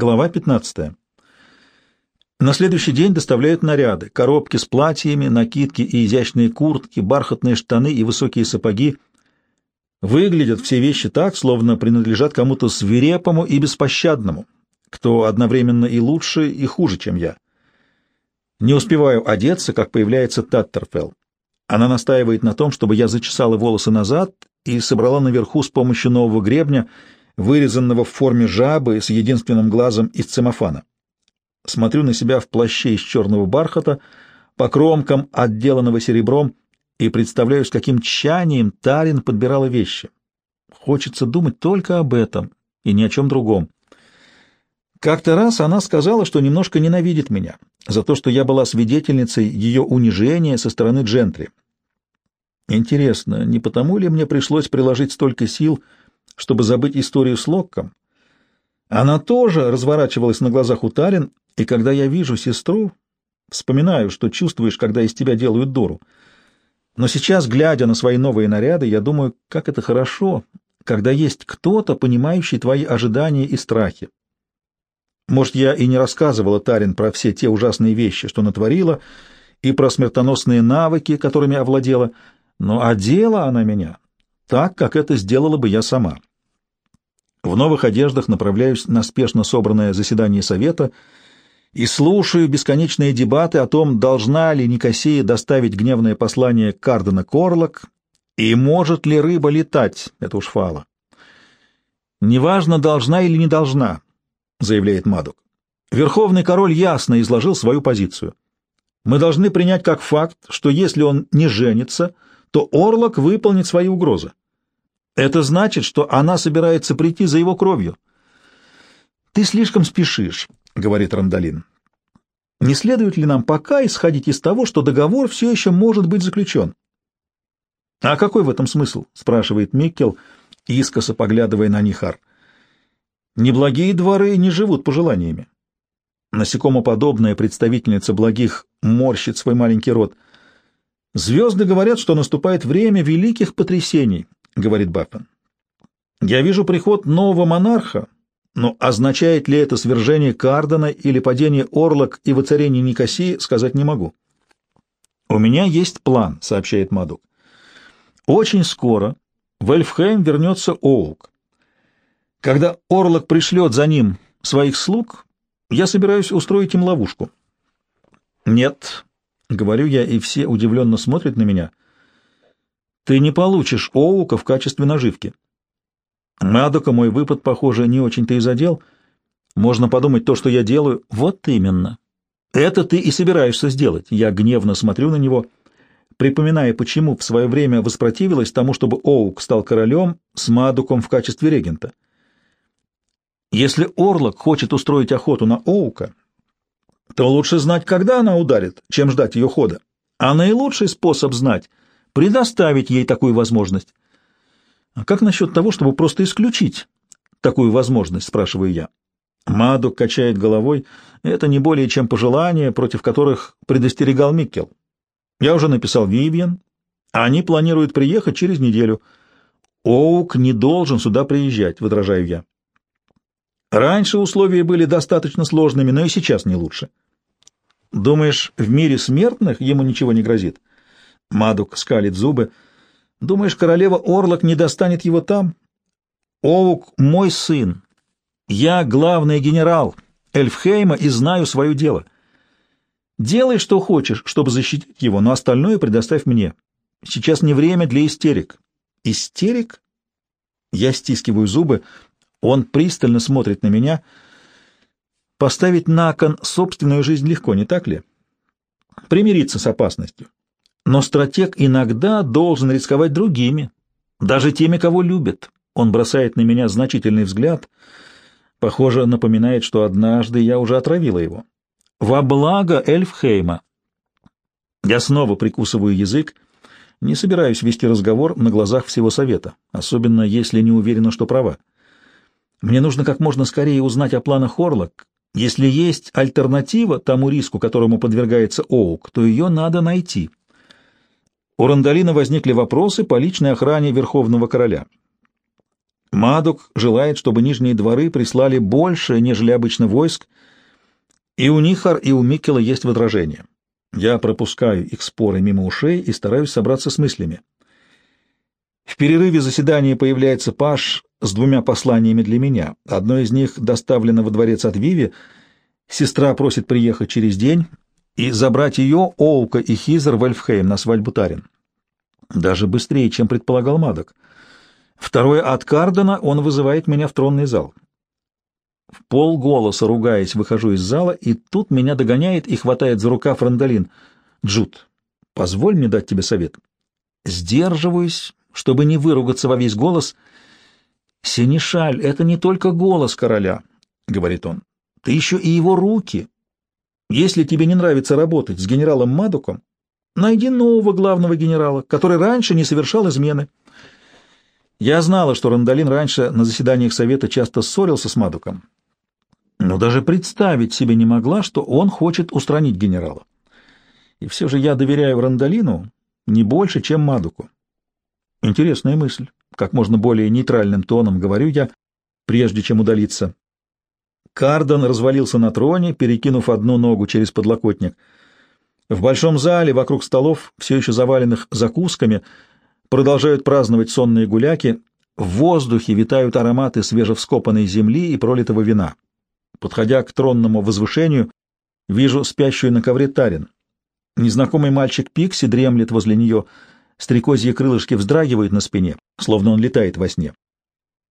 Глава 15. На следующий день доставляют наряды, коробки с платьями, накидки и изящные куртки, бархатные штаны и высокие сапоги. Выглядят все вещи так, словно принадлежат кому-то свирепому и беспощадному, кто одновременно и лучше, и хуже, чем я. Не успеваю одеться, как появляется Таттерфелл. Она настаивает на том, чтобы я зачесала волосы назад и собрала наверху с помощью нового гребня, вырезанного в форме жабы с единственным глазом из цемофана. Смотрю на себя в плаще из черного бархата, по кромкам, отделанного серебром, и представляю, с каким тщанием Тарин подбирала вещи. Хочется думать только об этом и ни о чем другом. Как-то раз она сказала, что немножко ненавидит меня за то, что я была свидетельницей ее унижения со стороны Джентри. Интересно, не потому ли мне пришлось приложить столько сил, чтобы забыть историю с Локком? Она тоже разворачивалась на глазах у Тарин и когда я вижу сестру, вспоминаю, что чувствуешь, когда из тебя делают дуру. Но сейчас, глядя на свои новые наряды, я думаю, как это хорошо, когда есть кто-то, понимающий твои ожидания и страхи. Может, я и не рассказывала Тарин про все те ужасные вещи, что натворила, и про смертоносные навыки, которыми овладела, но одела она меня так, как это сделала бы я сама. В новых одеждах направляюсь на спешно собранное заседание совета — и слушаю бесконечные дебаты о том, должна ли Никосия доставить гневное послание Кардена Корлок и может ли рыба летать, это уж фала. «Неважно, должна или не должна», — заявляет Мадок. Верховный король ясно изложил свою позицию. Мы должны принять как факт, что если он не женится, то Орлок выполнит свои угрозы. Это значит, что она собирается прийти за его кровью. Ты слишком спешишь. — говорит Рандалин. «Не следует ли нам пока исходить из того, что договор все еще может быть заключен?» «А какой в этом смысл?» — спрашивает Миккел, искоса поглядывая на Нихар. «Неблагие дворы не живут пожеланиями». Насекомоподобная представительница благих морщит свой маленький рот. «Звезды говорят, что наступает время великих потрясений», — говорит Баффин. «Я вижу приход нового монарха, но означает ли это свержение Кардена или падение Орлок и воцарение Никосии, сказать не могу. «У меня есть план», — сообщает Мадук. «Очень скоро в Эльфхейм вернется Оук. Когда Орлок пришлет за ним своих слуг, я собираюсь устроить им ловушку». «Нет», — говорю я, и все удивленно смотрят на меня. «Ты не получишь Оука в качестве наживки». Мадока мой выпад, похоже, не очень-то и задел. Можно подумать, то, что я делаю, вот именно. Это ты и собираешься сделать. Я гневно смотрю на него, припоминая, почему в свое время воспротивилась тому, чтобы Оук стал королем с Мадуком в качестве регента. Если Орлок хочет устроить охоту на Оука, то лучше знать, когда она ударит, чем ждать ее хода. А наилучший способ знать — предоставить ей такую возможность. А как насчет того, чтобы просто исключить такую возможность, спрашиваю я. Мадук качает головой. Это не более чем пожелания, против которых предостерегал Миккел. Я уже написал Вивьен. Они планируют приехать через неделю. Оук не должен сюда приезжать, возражаю я. Раньше условия были достаточно сложными, но и сейчас не лучше. Думаешь, в мире смертных ему ничего не грозит? Мадук скалит зубы. Думаешь, королева Орлок не достанет его там? Оук — мой сын. Я главный генерал Эльфхейма и знаю свое дело. Делай, что хочешь, чтобы защитить его, но остальное предоставь мне. Сейчас не время для истерик. Истерик? Я стискиваю зубы. Он пристально смотрит на меня. Поставить на кон собственную жизнь легко, не так ли? Примириться с опасностью. Но стратег иногда должен рисковать другими, даже теми, кого любит. Он бросает на меня значительный взгляд. Похоже, напоминает, что однажды я уже отравила его. Во благо Эльфхейма. Я снова прикусываю язык. Не собираюсь вести разговор на глазах всего совета, особенно если не уверена, что права. Мне нужно как можно скорее узнать о планах Орлок. Если есть альтернатива тому риску, которому подвергается Оук, то ее надо найти. У Рандалина возникли вопросы по личной охране Верховного Короля. Мадок желает, чтобы нижние дворы прислали больше, нежели обычно войск, и у Нихар, и у Миккела есть возражения. Я пропускаю их споры мимо ушей и стараюсь собраться с мыслями. В перерыве заседания появляется Паш с двумя посланиями для меня. Одно из них доставлено во дворец от Виви. Сестра просит приехать через день и забрать ее, Оука и Хизер в Эльфхейм на свадьбу Тарин. Даже быстрее, чем предполагал Мадок. Второе от Кардена, он вызывает меня в тронный зал. В полголоса ругаясь, выхожу из зала, и тут меня догоняет и хватает за рукав Рандалин. «Джуд, позволь мне дать тебе совет». Сдерживаюсь, чтобы не выругаться во весь голос. «Синишаль, это не только голос короля», — говорит он. «Ты еще и его руки. Если тебе не нравится работать с генералом Мадуком, найди нового главного генерала, который раньше не совершал измены». Я знала, что Рандалин раньше на заседаниях совета часто ссорился с Мадуком, но даже представить себе не могла, что он хочет устранить генерала. И все же я доверяю Рандалину не больше, чем Мадуку. Интересная мысль. Как можно более нейтральным тоном говорю я, прежде чем удалиться. Кардон развалился на троне, перекинув одну ногу через подлокотник. В большом зале, вокруг столов, все еще заваленных закусками, продолжают праздновать сонные гуляки. В воздухе витают ароматы свежевскопанной земли и пролитого вина. Подходя к тронному возвышению, вижу спящую на ковре Тарин. Незнакомый мальчик Пикси дремлет возле нее, стрекозьи крылышки вздрагивают на спине, словно он летает во сне.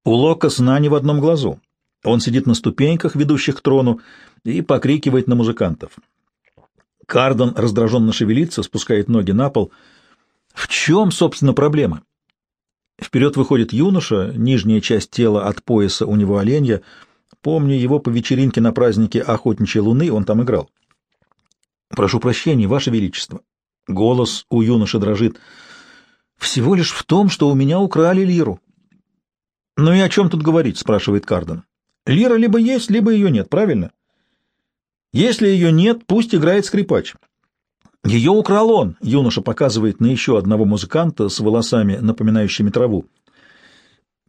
У Лока сна не в одном глазу. Он сидит на ступеньках, ведущих к трону, и покрикивает на музыкантов. Кардон раздраженно шевелится, спускает ноги на пол. В чем, собственно, проблема? Вперед выходит юноша, нижняя часть тела от пояса у него оленя — Помню его по вечеринке на празднике Охотничьей Луны, он там играл. «Прошу прощения, Ваше Величество». Голос у юноши дрожит. «Всего лишь в том, что у меня украли лиру». «Ну и о чем тут говорить?» — спрашивает Карден. «Лира либо есть, либо ее нет, правильно?» «Если ее нет, пусть играет скрипач». «Ее украл он», — юноша показывает на еще одного музыканта с волосами, напоминающими траву.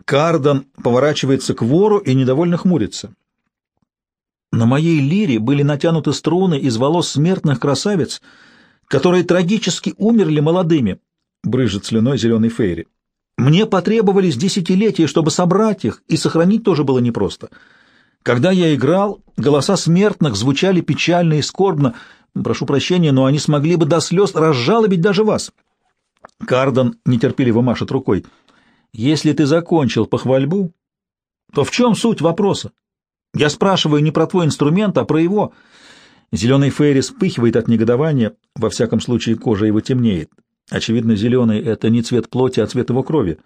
Кардан поворачивается к вору и недовольно хмурится. На моей лире были натянуты струны из волос смертных красавиц, которые трагически умерли молодыми, — брыжет слюной зеленый Фейри. Мне потребовались десятилетия, чтобы собрать их, и сохранить тоже было непросто. Когда я играл, голоса смертных звучали печально и скорбно. Прошу прощения, но они смогли бы до слез разжалобить даже вас. Кардан нетерпеливо машет рукой. Если ты закончил похвальбу, то в чем суть вопроса? Я спрашиваю не про твой инструмент, а про его. Зеленый Ферри вспыхивает от негодования, во всяком случае кожа его темнеет. Очевидно, зеленый — это не цвет плоти, а цвет его крови.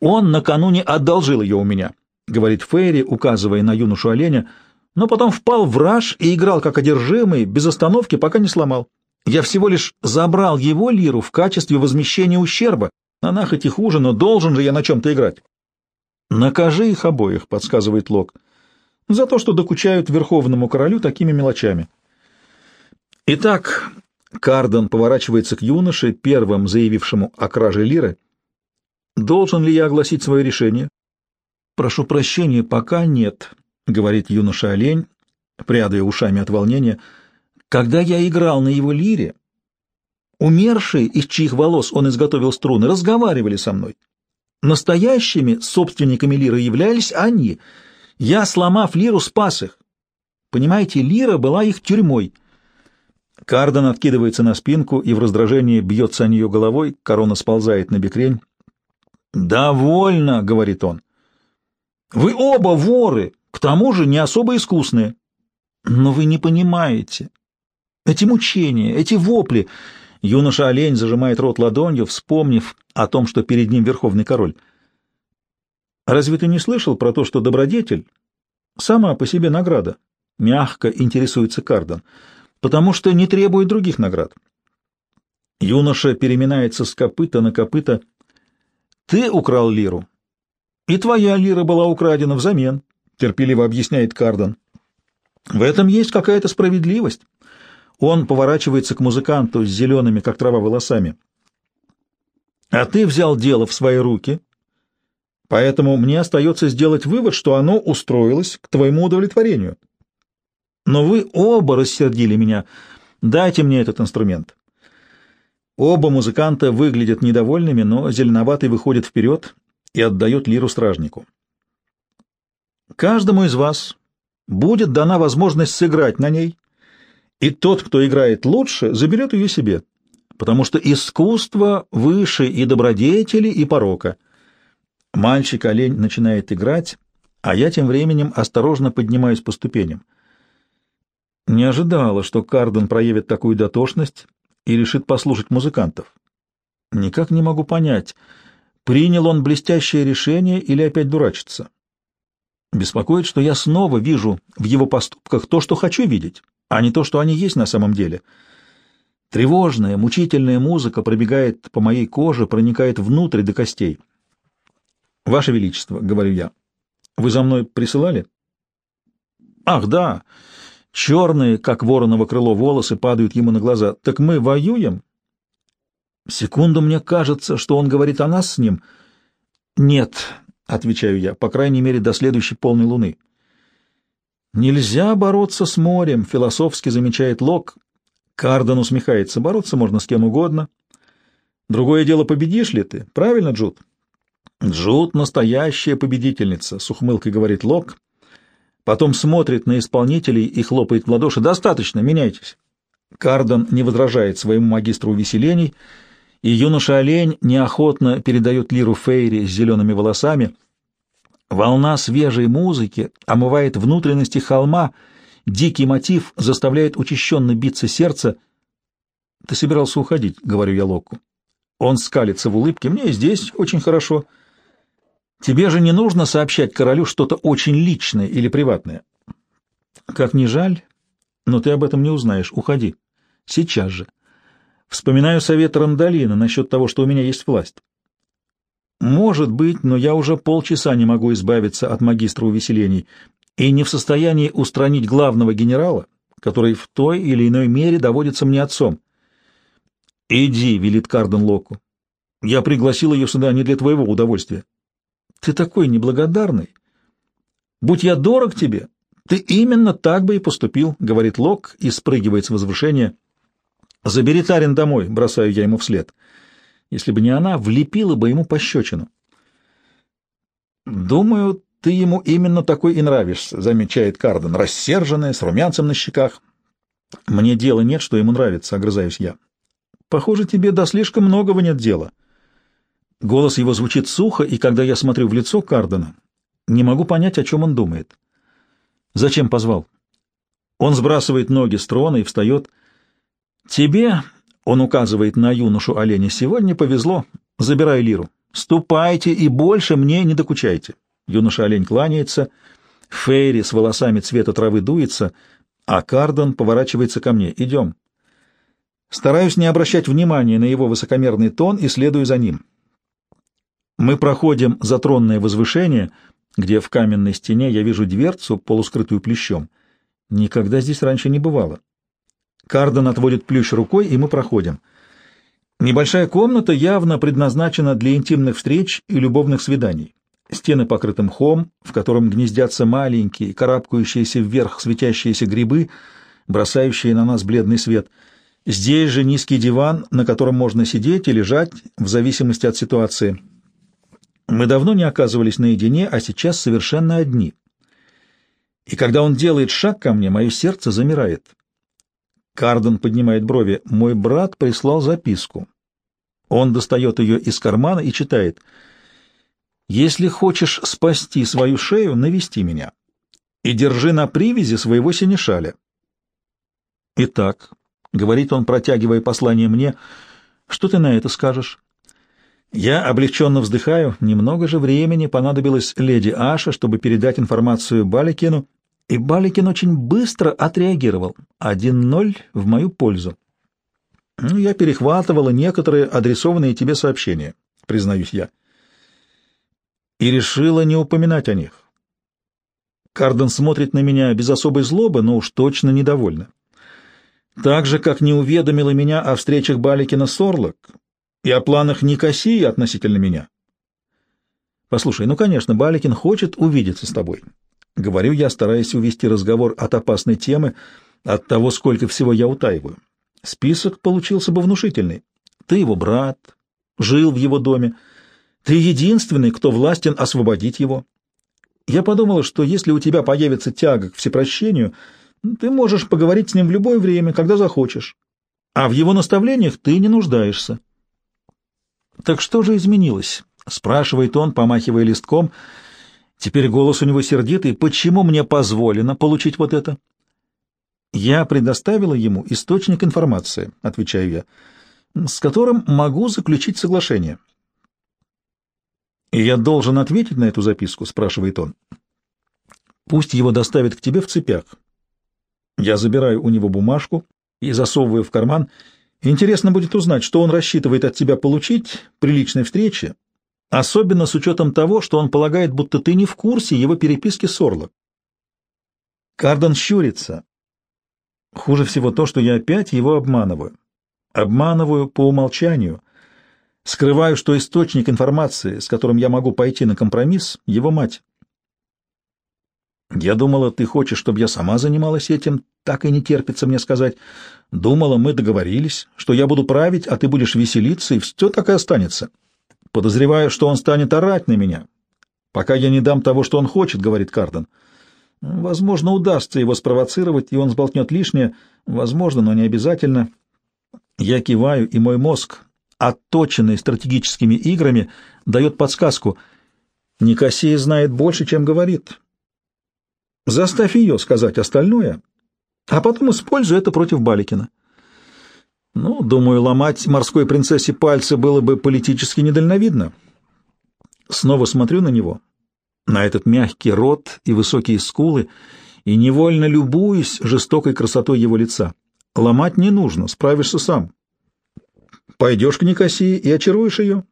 Он накануне одолжил ее у меня, — говорит Ферри, указывая на юношу оленя, но потом впал в раж и играл как одержимый, без остановки, пока не сломал. Я всего лишь забрал его лиру в качестве возмещения ущерба, она хоть и хуже, но должен же я на чем-то играть. Накажи их обоих, подсказывает Лок, за то, что докучают верховному королю такими мелочами. Итак, Карден поворачивается к юноше, первым заявившему о краже лиры. Должен ли я огласить свое решение? Прошу прощения, пока нет, говорит юноша-олень, прядая ушами от волнения. Когда я играл на его лире, Умершие, из чьих волос он изготовил струны, разговаривали со мной. Настоящими собственниками лиры являлись они. Я, сломав лиру, спас их. Понимаете, лира была их тюрьмой. Кардон откидывается на спинку и в раздражении бьется о нее головой, корона сползает на бекрень. «Довольно», — говорит он. «Вы оба воры, к тому же не особо искусные. Но вы не понимаете. Эти мучения, эти вопли, Юноша-олень зажимает рот ладонью, вспомнив о том, что перед ним верховный король. «Разве ты не слышал про то, что добродетель — сама по себе награда?» — мягко интересуется Кардон. «Потому что не требует других наград». Юноша переминается с копыта на копыта. «Ты украл лиру, и твоя лира была украдена взамен», — терпеливо объясняет Кардон. «В этом есть какая-то справедливость». Он поворачивается к музыканту с зелеными, как трава, волосами. «А ты взял дело в свои руки, Поэтому мне остается сделать вывод, что оно устроилось к твоему удовлетворению. Но вы оба рассердили меня. Дайте мне этот инструмент. Оба музыканта выглядят недовольными, но зеленоватый выходит вперед и отдает лиру стражнику. Каждому из вас будет дана возможность сыграть на ней, и тот, кто играет лучше, заберет ее себе, потому что искусство выше и добродетели, и порока. Мальчик-олень начинает играть, а я тем временем осторожно поднимаюсь по ступеням. Не ожидала, что Карден проявит такую дотошность и решит послушать музыкантов. Никак не могу понять, принял он блестящее решение или опять дурачится. Беспокоит, что я снова вижу в его поступках то, что хочу видеть, а не то, что они есть на самом деле. Тревожная, мучительная музыка пробегает по моей коже, проникает внутрь до костей. «Ваше Величество», — говорю я, — «вы за мной присылали?» «Ах, да!» Черные, как вороново крыло, волосы падают ему на глаза. «Так мы воюем?» Секунду мне кажется, что он говорит о нас с ним. «Нет», — отвечаю я, — «по крайней мере, до следующей полной луны». «Нельзя бороться с морем», — философски замечает Лок. Карден усмехается. «Бороться можно с кем угодно. Другое дело, победишь ли ты? Правильно, Джуд?» «Джуд — настоящая победительница», — с ухмылкой говорит Лок. Потом смотрит на исполнителей и хлопает в ладоши. «Достаточно, меняйтесь». Карден не возражает своему магистру увеселений, и юноша-олень неохотно передает лиру Фейри с зелеными волосами. Волна свежей музыки омывает внутренности холма, дикий мотив заставляет учащенно биться сердце. «Ты собирался уходить», — говорю я Локку. Он скалится в улыбке. «Мне здесь очень хорошо». Тебе же не нужно сообщать королю что-то очень личное или приватное. Как ни жаль, но ты об этом не узнаешь. Уходи. Сейчас же. Вспоминаю совет Рандалина насчет того, что у меня есть власть. Может быть, но я уже полчаса не могу избавиться от магистра увеселений и не в состоянии устранить главного генерала, который в той или иной мере доводится мне отцом. «Иди», — велит Карден Локу. «Я пригласил ее сюда не для твоего удовольствия. Ты такой неблагодарный. Будь я дорог тебе, ты именно так бы и поступил, — говорит Лок и спрыгивает с возвышения. Забери Тарин домой, — бросаю я ему вслед. Если бы не она, влепила бы ему пощечину. Думаю, ты ему именно такой и нравишься, — замечает Карден, рассерженная, с румянцем на щеках. Мне дела нет, что ему нравится, — огрызаюсь я. Похоже, тебе до слишком многого нет дела. — Голос его звучит сухо, и когда я смотрю в лицо Кардена, не могу понять, о чем он думает. «Зачем позвал?» Он сбрасывает ноги с трона и встает. «Тебе, — он указывает на юношу оленя, — сегодня повезло. Забирай лиру. Ступайте и больше мне не докучайте». Юноша-олень кланяется, Фейри с волосами цвета травы дуется, а Кардон поворачивается ко мне. «Идем». Стараюсь не обращать внимания на его высокомерный тон и следую за ним. Мы проходим за тронное возвышение, где в каменной стене я вижу дверцу, полускрытую плющом. Никогда здесь раньше не бывало. Карден отводит плющ рукой, и мы проходим. Небольшая комната явно предназначена для интимных встреч и любовных свиданий. Стены покрыты мхом, в котором гнездятся маленькие, карабкающиеся вверх светящиеся грибы, бросающие на нас бледный свет. Здесь же низкий диван, на котором можно сидеть и лежать, в зависимости от ситуации. Мы давно не оказывались наедине, а сейчас совершенно одни. И когда он делает шаг ко мне, мое сердце замирает. Карден поднимает брови. Мой брат прислал записку. Он достает ее из кармана и читает. «Если хочешь спасти свою шею, навести меня. И держи на привязи своего синешаля». «Итак», — говорит он, протягивая послание мне, — «что ты на это скажешь?» Я облегченно вздыхаю. Немного же времени понадобилось леди Аша, чтобы передать информацию Баликину, и Баликин очень быстро отреагировал. Один ноль в мою пользу. Ну, я перехватывала некоторые адресованные тебе сообщения, признаюсь я. И решила не упоминать о них. Карден смотрит на меня без особой злобы, но уж точно недовольна. Так же, как не уведомила меня о встречах Баликина с Орлок, и о планах Никосии относительно меня. Послушай, ну, конечно, Баликин хочет увидеться с тобой. Говорю я, стараясь увести разговор от опасной темы, от того, сколько всего я утаиваю. Список получился бы внушительный. Ты его брат, жил в его доме. Ты единственный, кто властен освободить его. Я подумала, что если у тебя появится тяга к всепрощению, ты можешь поговорить с ним в любое время, когда захочешь. А в его наставлениях ты не нуждаешься. Так что же изменилось? спрашивает он, помахивая листком. Теперь голос у него сердитый. Почему мне позволено получить вот это? Я предоставила ему источник информации, отвечаю я, с которым могу заключить соглашение. И я должен ответить на эту записку, спрашивает он. Пусть его доставят к тебе в цепях. Я забираю у него бумажку и засовываю в карман. Интересно будет узнать, что он рассчитывает от тебя получить при личной встрече, особенно с учетом того, что он полагает, будто ты не в курсе его переписки с Орло. Кардон щурится. Хуже всего то, что я опять его обманываю. Обманываю по умолчанию. Скрываю, что источник информации, с которым я могу пойти на компромисс, — его мать. Я думала, ты хочешь, чтобы я сама занималась этим, так и не терпится мне сказать. Думала, мы договорились, что я буду править, а ты будешь веселиться, и все так и останется. Подозреваю, что он станет орать на меня. Пока я не дам того, что он хочет, — говорит Карден. Возможно, удастся его спровоцировать, и он сболтнет лишнее. Возможно, но не обязательно. Я киваю, и мой мозг, отточенный стратегическими играми, дает подсказку. Никосия знает больше, чем говорит. Заставь ее сказать остальное, а потом используй это против Баликина. Ну, думаю, ломать морской принцессе пальцы было бы политически недальновидно. Снова смотрю на него, на этот мягкий рот и высокие скулы, и невольно любуюсь жестокой красотой его лица. Ломать не нужно, справишься сам. Пойдешь к Никосии и очаруешь ее.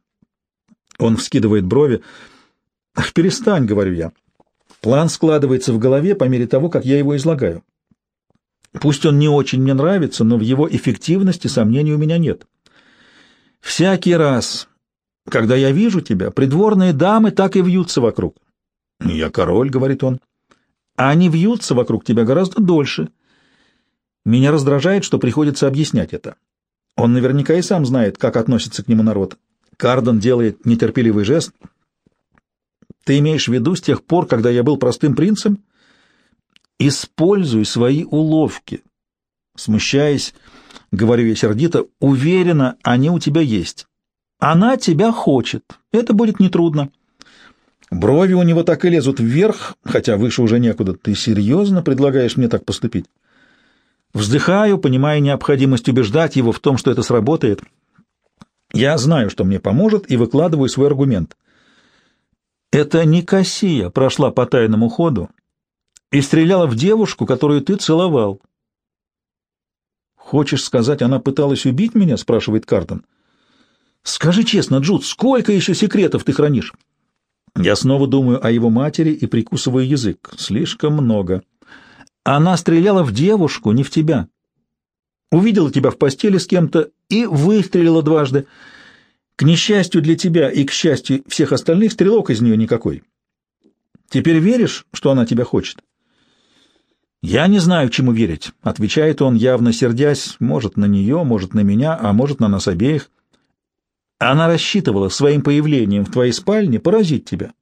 Он вскидывает брови. «Ах, перестань», — говорю я. План складывается в голове по мере того, как я его излагаю. Пусть он не очень мне нравится, но в его эффективности сомнений у меня нет. Всякий раз, когда я вижу тебя, придворные дамы так и вьются вокруг. «Я король», — говорит он. «А они вьются вокруг тебя гораздо дольше. Меня раздражает, что приходится объяснять это. Он наверняка и сам знает, как относится к нему народ». Кардон делает нетерпеливый жест. «Ты имеешь в виду с тех пор, когда я был простым принцем?» «Используй свои уловки». Смущаясь, говорю я сердито, уверена, они у тебя есть. Она тебя хочет. Это будет нетрудно. Брови у него так и лезут вверх, хотя выше уже некуда. Ты серьезно предлагаешь мне так поступить? Вздыхаю, понимая необходимость убеждать его в том, что это сработает. Я знаю, что мне поможет, и выкладываю свой аргумент. Это Никосия прошла по тайному ходу и стреляла в девушку, которую ты целовал. «Хочешь сказать, она пыталась убить меня?» — спрашивает Картон. «Скажи честно, Джуд, сколько еще секретов ты хранишь?» Я снова думаю о его матери и прикусываю язык. Слишком много. Она стреляла в девушку, не в тебя. Увидела тебя в постели с кем-то и выстрелила дважды. К несчастью для тебя и к счастью всех остальных, стрелок из нее никакой. Теперь веришь, что она тебя хочет? «Я не знаю, чему верить», — отвечает он, явно сердясь, может, на нее, может, на меня, а может, на нас обеих. Она рассчитывала своим появлением в твоей спальне поразить тебя.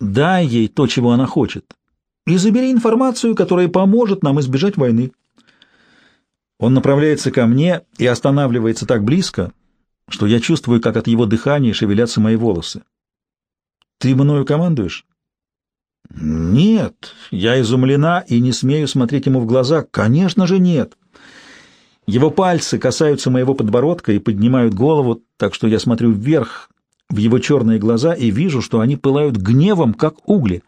Дай ей то, чего она хочет, и забери информацию, которая поможет нам избежать войны. Он направляется ко мне и останавливается так близко, что я чувствую, как от его дыхания шевелятся мои волосы. Ты мною командуешь? Нет, я изумлена и не смею смотреть ему в глаза. Конечно же, нет. Его пальцы касаются моего подбородка и поднимают голову, так что я смотрю вверх в его черные глаза и вижу, что они пылают гневом, как угли.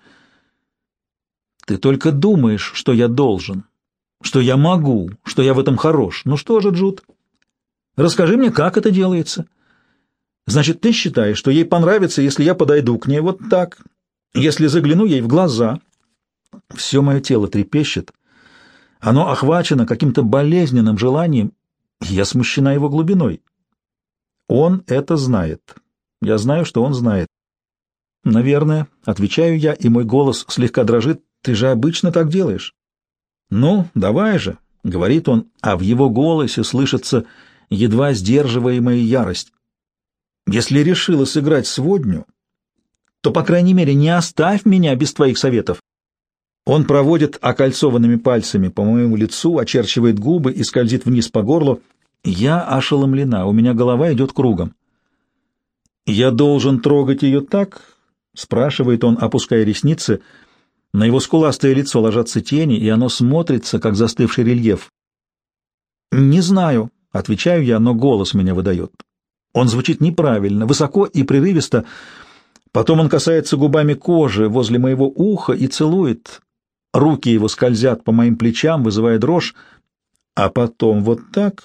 Ты только думаешь, что я должен, что я могу, что я в этом хорош. Ну что же, Джуд, расскажи мне, как это делается. Значит, ты считаешь, что ей понравится, если я подойду к ней вот так, если загляну ей в глаза? Все мое тело трепещет, оно охвачено каким-то болезненным желанием, я смущена его глубиной. Он это знает. Я знаю, что он знает. Наверное, отвечаю я, и мой голос слегка дрожит. Ты же обычно так делаешь. Ну, давай же, говорит он, а в его голосе слышится едва сдерживаемая ярость. Если решила сыграть сводню, то, по крайней мере, не оставь меня без твоих советов. Он проводит окольцованными пальцами по моему лицу, очерчивает губы и скользит вниз по горлу. Я ошеломлена, у меня голова идет кругом. «Я должен трогать ее так?» — спрашивает он, опуская ресницы. На его скуластое лицо ложатся тени, и оно смотрится, как застывший рельеф. «Не знаю», — отвечаю я, но голос меня выдает. Он звучит неправильно, высоко и прерывисто. Потом он касается губами кожи возле моего уха и целует. Руки его скользят по моим плечам, вызывая дрожь. А потом вот так...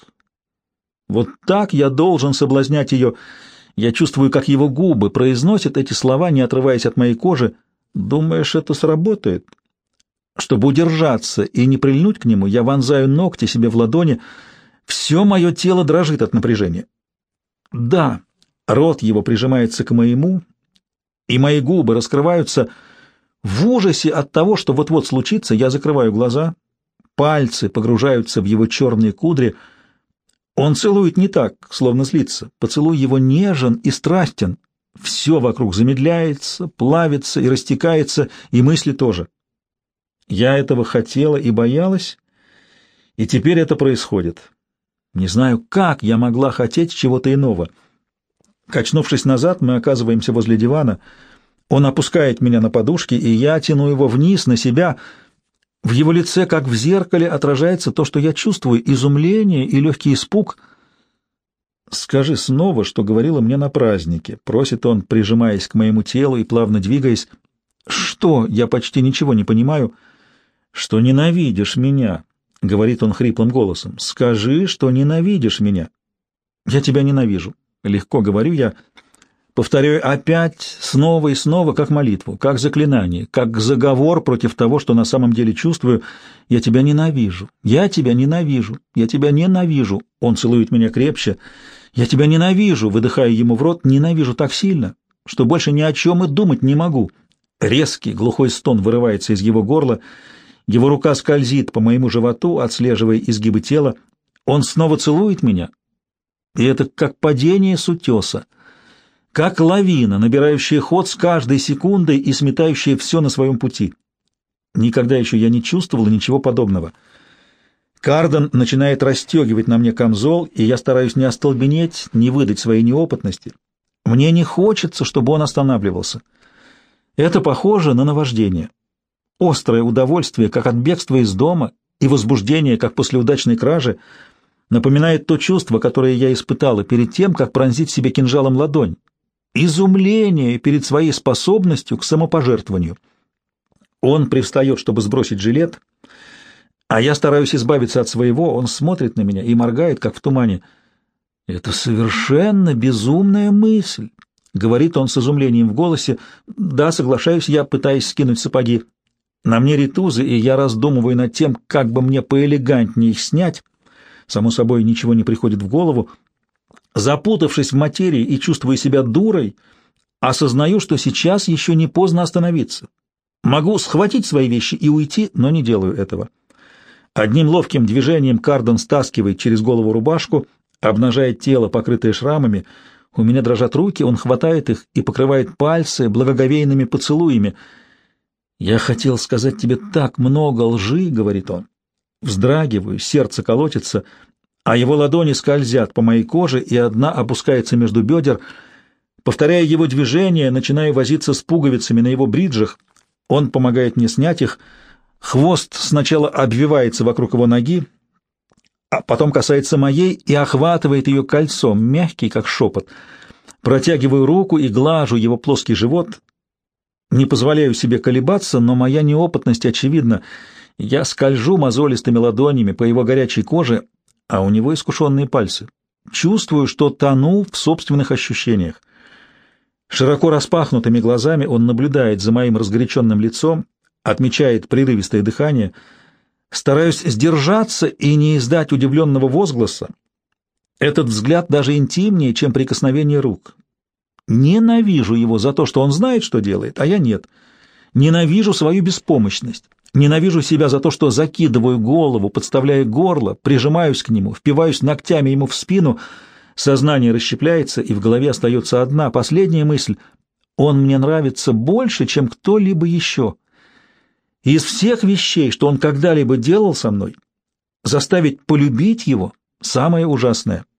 Вот так я должен соблазнять ее. Я чувствую, как его губы произносят эти слова, не отрываясь от моей кожи. Думаешь, это сработает? Чтобы удержаться и не прильнуть к нему, я вонзаю ногти себе в ладони. Все мое тело дрожит от напряжения. Да, рот его прижимается к моему, и мои губы раскрываются. В ужасе от того, что вот-вот случится, я закрываю глаза, пальцы погружаются в его черные кудри. Он целует не так, словно злится. Поцелуй его нежен и страстен. Все вокруг замедляется, плавится и растекается, и мысли тоже. Я этого хотела и боялась, и теперь это происходит. Не знаю, как я могла хотеть чего-то иного. Качнувшись назад, мы оказываемся возле дивана. Он опускает меня на подушки, и я тяну его вниз, на себя. В его лице, как в зеркале, отражается то, что я чувствую, изумление и легкий испуг. «Скажи снова, что говорила мне на празднике», — просит он, прижимаясь к моему телу и плавно двигаясь. «Что? Я почти ничего не понимаю. Что ненавидишь меня?» — говорит он хриплым голосом, — скажи, что ненавидишь меня. Я тебя ненавижу. Легко говорю я. Повторяю опять, снова и снова, как молитву, как заклинание, как заговор против того, что на самом деле чувствую. Я тебя ненавижу. Я тебя ненавижу. Я тебя ненавижу. Он целует меня крепче. Я тебя ненавижу, выдыхая ему в рот, ненавижу так сильно, что больше ни о чем и думать не могу. Резкий глухой стон вырывается из его горла — его рука скользит по моему животу, отслеживая изгибы тела. Он снова целует меня, и это как падение с утеса, как лавина, набирающая ход с каждой секундой и сметающая все на своем пути. Никогда еще я не чувствовал ничего подобного. Карден начинает расстегивать на мне камзол, и я стараюсь не остолбенеть, не выдать своей неопытности. Мне не хочется, чтобы он останавливался. Это похоже на наваждение. Острое удовольствие, как от бегства из дома, и возбуждение, как после удачной кражи, напоминает то чувство, которое я испытала перед тем, как пронзить себе кинжалом ладонь. Изумление перед своей способностью к самопожертвованию. Он привстает, чтобы сбросить жилет, а я стараюсь избавиться от своего, он смотрит на меня и моргает, как в тумане. «Это совершенно безумная мысль», — говорит он с изумлением в голосе. «Да, соглашаюсь я, пытаясь скинуть сапоги. На мне ритузы, и я раздумываю над тем, как бы мне поэлегантнее их снять. Само собой, ничего не приходит в голову. Запутавшись в материи и чувствуя себя дурой, осознаю, что сейчас еще не поздно остановиться. Могу схватить свои вещи и уйти, но не делаю этого. Одним ловким движением Кардон стаскивает через голову рубашку, обнажает тело, покрытое шрамами. У меня дрожат руки, он хватает их и покрывает пальцы благоговейными поцелуями — «Я хотел сказать тебе так много лжи», — говорит он. Вздрагиваю, сердце колотится, а его ладони скользят по моей коже, и одна опускается между бедер. Повторяя его движение, начинаю возиться с пуговицами на его бриджах. Он помогает мне снять их. Хвост сначала обвивается вокруг его ноги, а потом касается моей и охватывает ее кольцом, мягкий, как шепот. Протягиваю руку и глажу его плоский живот, не позволяю себе колебаться, но моя неопытность очевидна. Я скольжу мозолистыми ладонями по его горячей коже, а у него искушенные пальцы. Чувствую, что тону в собственных ощущениях. Широко распахнутыми глазами он наблюдает за моим разгоряченным лицом, отмечает прерывистое дыхание. Стараюсь сдержаться и не издать удивленного возгласа. Этот взгляд даже интимнее, чем прикосновение рук. Ненавижу его за то, что он знает, что делает, а я нет. Ненавижу свою беспомощность. Ненавижу себя за то, что закидываю голову, подставляя горло, прижимаюсь к нему, впиваюсь ногтями ему в спину. Сознание расщепляется, и в голове остается одна, последняя мысль. Он мне нравится больше, чем кто-либо еще. Из всех вещей, что он когда-либо делал со мной, заставить полюбить его — самое ужасное.